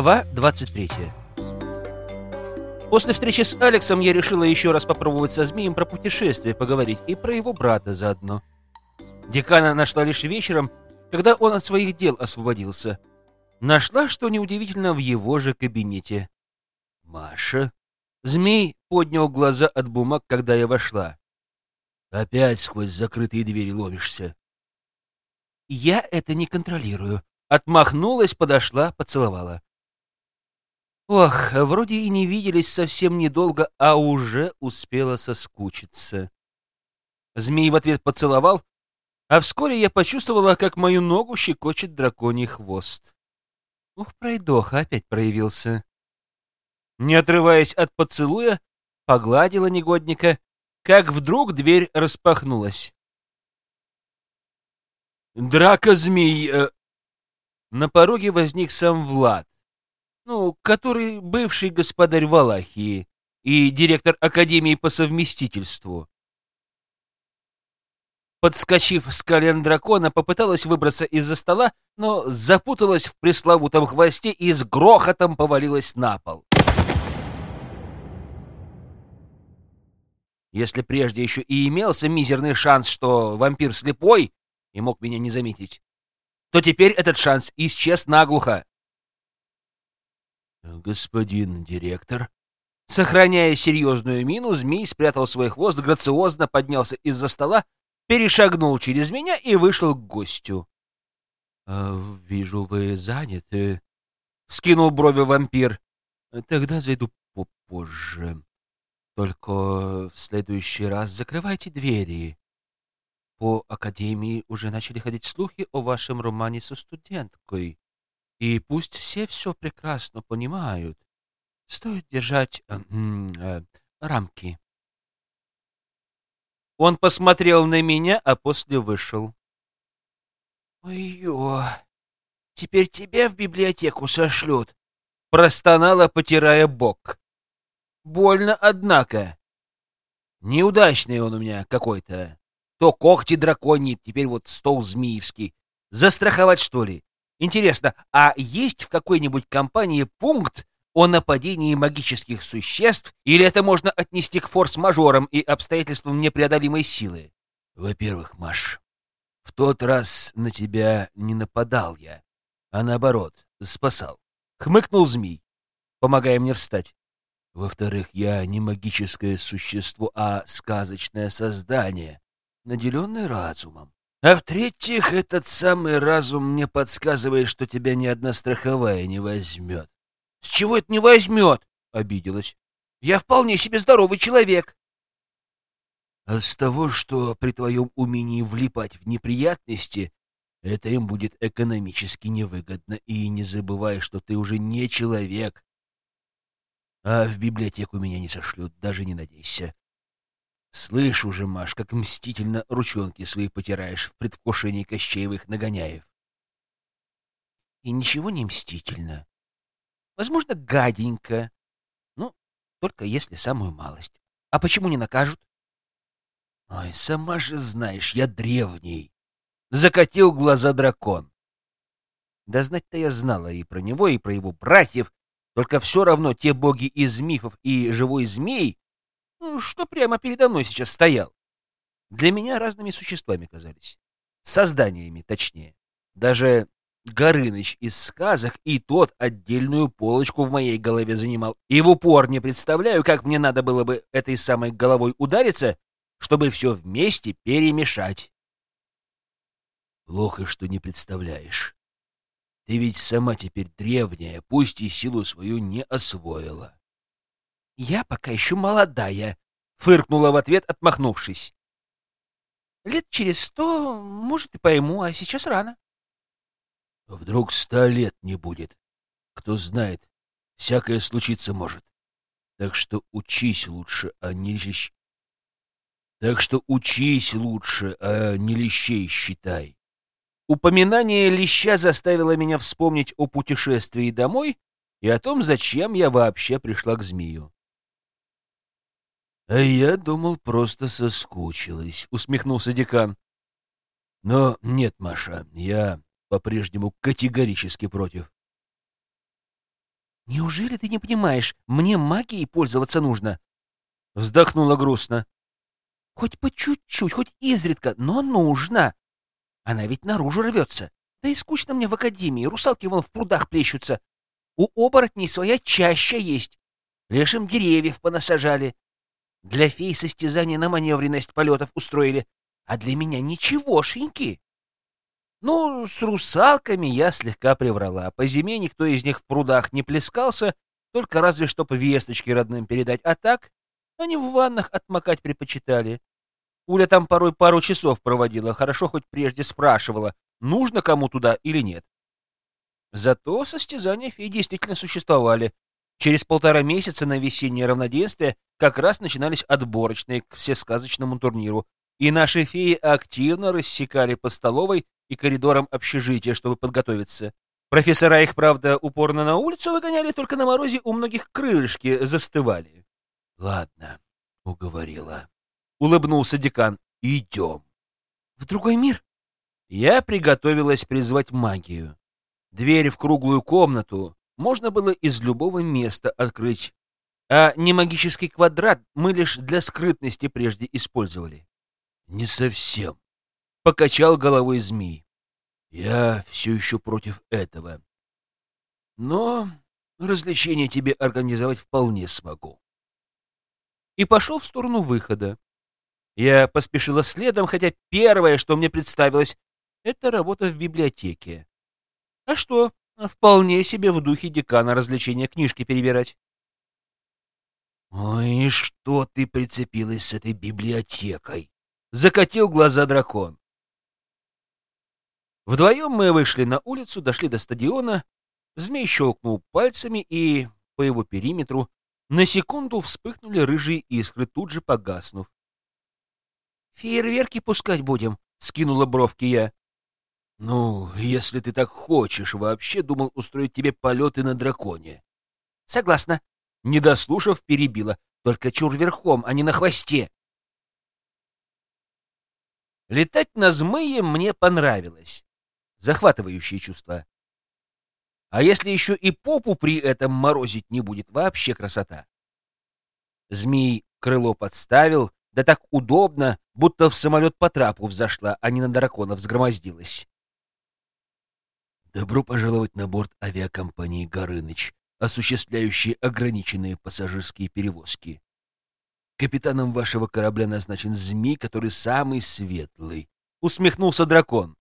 Глава 23 После встречи с Алексом я решила еще раз попробовать со змеем про путешествие поговорить и про его брата заодно. Декана нашла лишь вечером, когда он от своих дел освободился. Нашла, что неудивительно, в его же кабинете. «Маша?» Змей поднял глаза от бумаг, когда я вошла. «Опять сквозь закрытые двери ломишься». «Я это не контролирую». Отмахнулась, подошла, поцеловала. Ох, вроде и не виделись совсем недолго, а уже успела соскучиться. Змей в ответ поцеловал, а вскоре я почувствовала, как мою ногу щекочет драконий хвост. Ух, пройдоха опять проявился. Не отрываясь от поцелуя, погладила негодника, как вдруг дверь распахнулась. «Драка змей!» э, На пороге возник сам Влад ну, который бывший господарь Валахии и директор Академии по совместительству. Подскочив с колен дракона, попыталась выбраться из-за стола, но запуталась в пресловутом хвосте и с грохотом повалилась на пол. Если прежде еще и имелся мизерный шанс, что вампир слепой и мог меня не заметить, то теперь этот шанс исчез наглухо. «Господин директор?» Сохраняя серьезную мину, змей спрятал свой хвост, грациозно поднялся из-за стола, перешагнул через меня и вышел к гостю. «А, «Вижу, вы заняты», — скинул брови вампир. «Тогда зайду попозже. Только в следующий раз закрывайте двери. По академии уже начали ходить слухи о вашем романе со студенткой. И пусть все все прекрасно понимают, стоит держать э, э, рамки. Он посмотрел на меня, а после вышел. «Ой-ё, теперь тебя в библиотеку сошлют!» Простонала, потирая бок. «Больно, однако. Неудачный он у меня какой-то. То когти драконьи, теперь вот стол змеевский. Застраховать, что ли? Интересно, а есть в какой-нибудь компании пункт о нападении магических существ, или это можно отнести к форс-мажорам и обстоятельствам непреодолимой силы? Во-первых, Маш, в тот раз на тебя не нападал я, а наоборот, спасал. Хмыкнул змей, помогая мне встать. Во-вторых, я не магическое существо, а сказочное создание, наделенное разумом. А в-третьих, этот самый разум мне подсказывает, что тебя ни одна страховая не возьмет. — С чего это не возьмет? — обиделась. — Я вполне себе здоровый человек. — А с того, что при твоем умении влипать в неприятности, это им будет экономически невыгодно. И не забывай, что ты уже не человек. А в библиотеку меня не сошлют, даже не надейся. Слышу же, Маш, как мстительно ручонки свои потираешь в предвкушении Кощеевых нагоняев. И ничего не мстительно. Возможно, гаденько. Ну, только если самую малость. А почему не накажут? Ой, сама же знаешь, я древний. Закатил глаза дракон. Да знать-то я знала и про него, и про его братьев, только все равно те боги из мифов и живой змей что прямо передо мной сейчас стоял. Для меня разными существами казались. Созданиями, точнее. Даже Горыныч из сказок и тот отдельную полочку в моей голове занимал. И в упор не представляю, как мне надо было бы этой самой головой удариться, чтобы все вместе перемешать. Плохо, что не представляешь. Ты ведь сама теперь древняя, пусть и силу свою не освоила. «Я пока еще молодая», — фыркнула в ответ, отмахнувшись. «Лет через сто, может, и пойму, а сейчас рано». «Вдруг ста лет не будет. Кто знает, всякое случиться может. Так что учись лучше, а не лещ... Так что учись лучше, а не лещей считай». Упоминание леща заставило меня вспомнить о путешествии домой и о том, зачем я вообще пришла к змею. «А я думал, просто соскучилась», — усмехнулся декан. «Но нет, Маша, я по-прежнему категорически против». Неужели ты не понимаешь, мне магией пользоваться нужно? Вздохнула грустно. Хоть по чуть-чуть, хоть изредка, но нужно. Она ведь наружу рвется. Да и скучно мне в академии, русалки вон в прудах плещутся. У оборотней своя чаща есть. Лешим деревьев понасажали. Для фей состязания на маневренность полетов устроили, а для меня ничегошеньки. Ну, с русалками я слегка приврала. По зиме никто из них в прудах не плескался, только разве что по весточке родным передать. А так они в ваннах отмокать предпочитали. Уля там порой пару часов проводила, хорошо хоть прежде спрашивала, нужно кому туда или нет. Зато состязания фей действительно существовали. Через полтора месяца на весеннее равноденствие как раз начинались отборочные к всесказочному турниру, и наши феи активно рассекали по столовой и коридорам общежития, чтобы подготовиться. Профессора их, правда, упорно на улицу выгоняли, только на морозе у многих крылышки застывали. — Ладно, — уговорила. Улыбнулся декан. — Идем. — В другой мир? Я приготовилась призвать магию. Дверь в круглую комнату можно было из любого места открыть, а не магический квадрат мы лишь для скрытности прежде использовали. — Не совсем, — покачал головой змей. «Я все еще против этого. Но развлечение тебе организовать вполне смогу». И пошел в сторону выхода. Я поспешила следом, хотя первое, что мне представилось, это работа в библиотеке. А что, вполне себе в духе декана развлечения книжки перебирать. «Ой, что ты прицепилась с этой библиотекой?» — закатил глаза дракон. Вдвоем мы вышли на улицу, дошли до стадиона. Змей щелкнул пальцами, и по его периметру на секунду вспыхнули рыжие искры, тут же погаснув. «Фейерверки пускать будем?» — скинула бровки я. «Ну, если ты так хочешь, вообще думал устроить тебе полеты на драконе». «Согласна». Не дослушав, перебила. «Только чур верхом, а не на хвосте». Летать на змее мне понравилось захватывающее чувство. А если еще и попу при этом морозить не будет, вообще красота. Змей крыло подставил, да так удобно, будто в самолет по трапу взошла, а не на дракона взгромоздилась. Добро пожаловать на борт авиакомпании «Горыныч», осуществляющей ограниченные пассажирские перевозки. Капитаном вашего корабля назначен змей, который самый светлый. Усмехнулся дракон.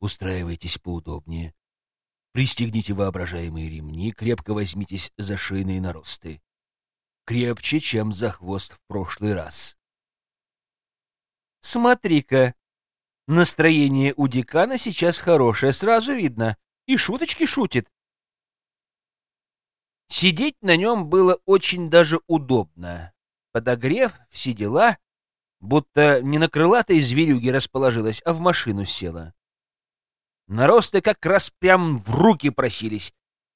Устраивайтесь поудобнее. Пристегните воображаемые ремни, крепко возьмитесь за шейные наросты. Крепче, чем за хвост в прошлый раз. Смотри-ка, настроение у декана сейчас хорошее, сразу видно. И шуточки шутит. Сидеть на нем было очень даже удобно. Подогрев, все дела, будто не на крылатой зверюге расположилась, а в машину села. Наросты как раз прям в руки просились.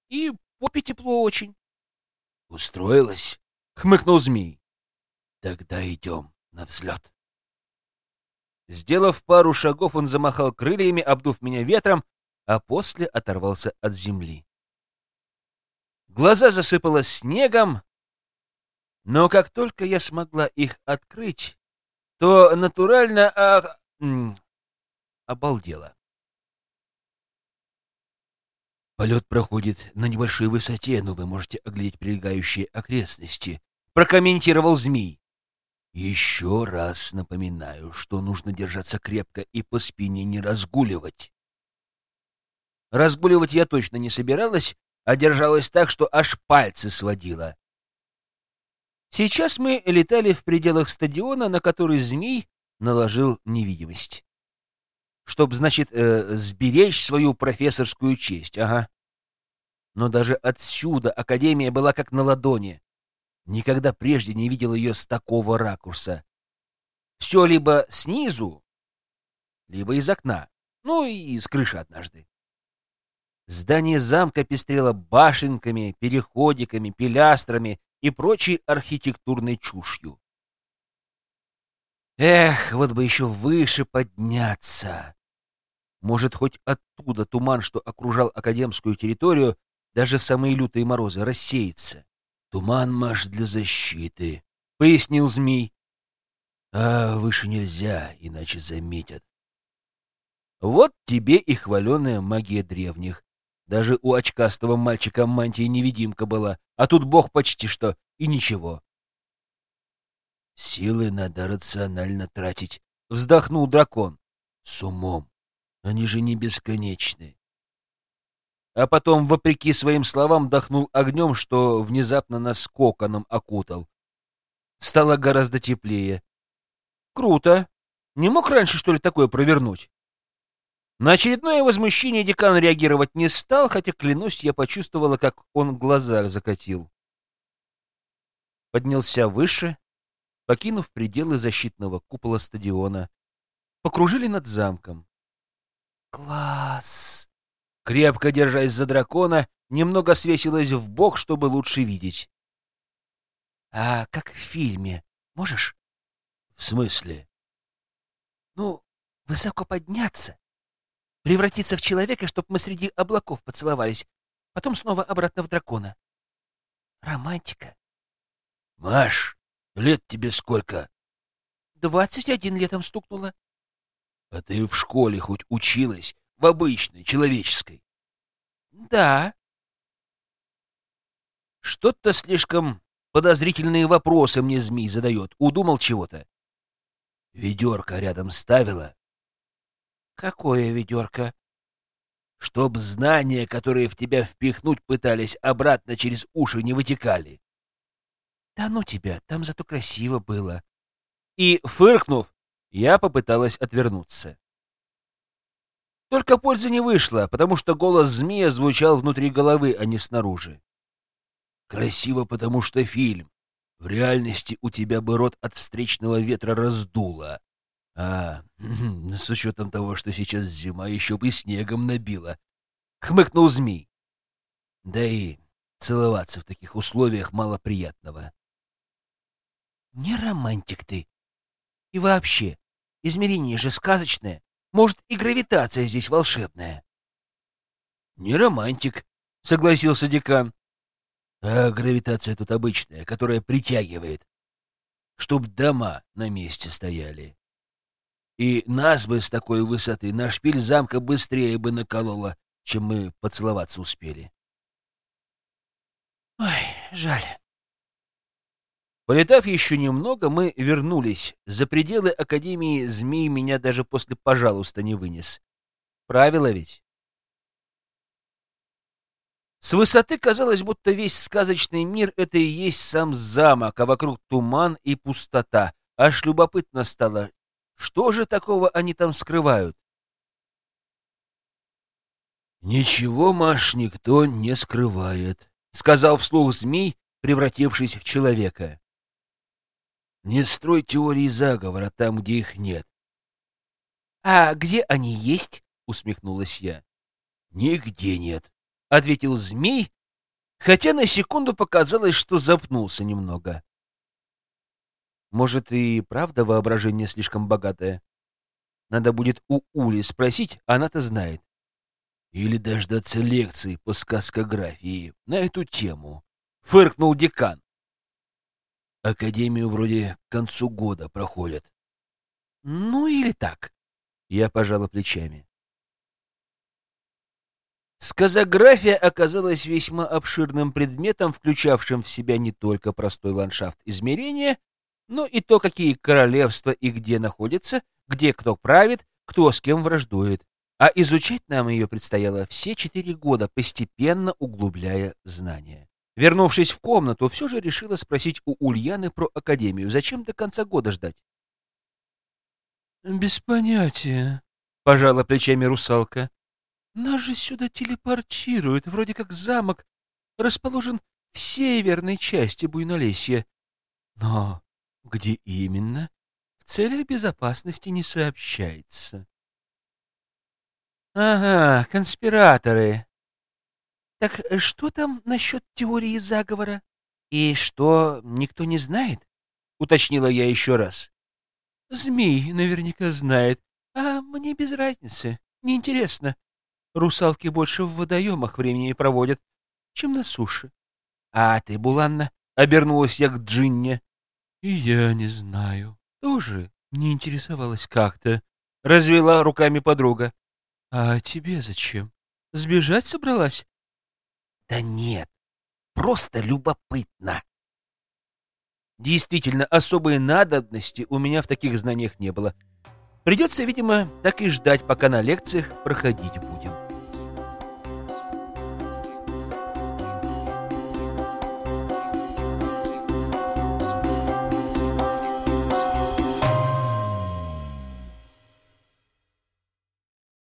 И попе тепло очень. — Устроилась? — хмыкнул змей. — Тогда идем на взлет. Сделав пару шагов, он замахал крыльями, обдув меня ветром, а после оторвался от земли. Глаза засыпало снегом, но как только я смогла их открыть, то натурально а... обалдела. Полет проходит на небольшой высоте, но вы можете оглядеть прилегающие окрестности, — прокомментировал змей. Еще раз напоминаю, что нужно держаться крепко и по спине не разгуливать. Разгуливать я точно не собиралась, а держалась так, что аж пальцы сводила. Сейчас мы летали в пределах стадиона, на который змей наложил невидимость чтобы, значит, э, сберечь свою профессорскую честь, ага. Но даже отсюда Академия была как на ладони. Никогда прежде не видел ее с такого ракурса. Все либо снизу, либо из окна, ну и с крыши однажды. Здание замка пестрело башенками, переходиками, пилястрами и прочей архитектурной чушью. Эх, вот бы еще выше подняться. Может, хоть оттуда туман, что окружал академскую территорию, даже в самые лютые морозы, рассеется. Туман, Маш, для защиты, — пояснил змей. А выше нельзя, иначе заметят. Вот тебе и хваленая магия древних. Даже у очкастого мальчика мантия-невидимка была, а тут бог почти что, и ничего. Силы надо рационально тратить, — вздохнул дракон. С умом. Они же не бесконечны. А потом, вопреки своим словам, дохнул огнем, что внезапно нас коконом окутал. Стало гораздо теплее. Круто. Не мог раньше, что ли, такое провернуть? На очередное возмущение декан реагировать не стал, хотя, клянусь, я почувствовала, как он глаза закатил. Поднялся выше, покинув пределы защитного купола стадиона. Покружили над замком. Класс! Крепко держась за дракона, немного свесилась в бок, чтобы лучше видеть. А как в фильме, можешь? В смысле? Ну, высоко подняться Превратиться в человека, чтобы мы среди облаков поцеловались, потом снова обратно в дракона. Романтика. Маш, лет тебе сколько? Двадцать один летом стукнуло. А ты в школе хоть училась? В обычной, человеческой? Да. Что-то слишком подозрительные вопросы мне змей задает. Удумал чего-то. Ведерко рядом ставила? Какое ведерко? Чтоб знания, которые в тебя впихнуть пытались, обратно через уши не вытекали. Да ну тебя, там зато красиво было. И, фыркнув, я попыталась отвернуться. Только пользы не вышло, потому что голос змея звучал внутри головы, а не снаружи. Красиво, потому что фильм. В реальности у тебя бы рот от встречного ветра раздуло. А, с учетом того, что сейчас зима, еще бы снегом набила. Хмыкнул змей. Да и целоваться в таких условиях мало приятного. Не романтик ты. И вообще, измерение же сказочное. Может, и гравитация здесь волшебная. Не романтик, согласился декан. А гравитация тут обычная, которая притягивает. Чтоб дома на месте стояли. И нас бы с такой высоты на шпиль замка быстрее бы накололо, чем мы поцеловаться успели. Ой, жаль. Полетав еще немного, мы вернулись. За пределы Академии змей меня даже после «пожалуйста» не вынес. Правило ведь? С высоты казалось, будто весь сказочный мир — это и есть сам замок, а вокруг туман и пустота. Аж любопытно стало, что же такого они там скрывают? «Ничего, Маш, никто не скрывает», — сказал вслух змей, превратившись в человека. «Не строй теории заговора там, где их нет». «А где они есть?» — усмехнулась я. «Нигде нет», — ответил змей, хотя на секунду показалось, что запнулся немного. Может, и правда воображение слишком богатое? Надо будет у Ули спросить, она-то знает. Или дождаться лекции по сказкографии на эту тему. Фыркнул декан. Академию вроде к концу года проходят. Ну или так. Я пожала плечами. Сказография оказалась весьма обширным предметом, включавшим в себя не только простой ландшафт измерения, но и то, какие королевства и где находятся, где кто правит, кто с кем враждует. А изучать нам ее предстояло все четыре года, постепенно углубляя знания. Вернувшись в комнату, все же решила спросить у Ульяны про Академию. Зачем до конца года ждать? «Без понятия», — пожала плечами русалка. «Нас же сюда телепортируют, вроде как замок расположен в северной части Буйнолесья. Но где именно, в целях безопасности не сообщается. Ага, конспираторы. Так что там насчет теории заговора? И что, никто не знает? Уточнила я еще раз. Змей наверняка знает, а мне без разницы, неинтересно. Русалки больше в водоемах времени проводят. чем на суше. А ты, Буланна, обернулась я к Джинне. И я не знаю. Тоже не интересовалась как-то. Развела руками подруга. А тебе зачем? Сбежать собралась? Да нет, просто любопытно. Действительно, особой надобности у меня в таких знаниях не было. Придется, видимо, так и ждать, пока на лекциях проходить будем.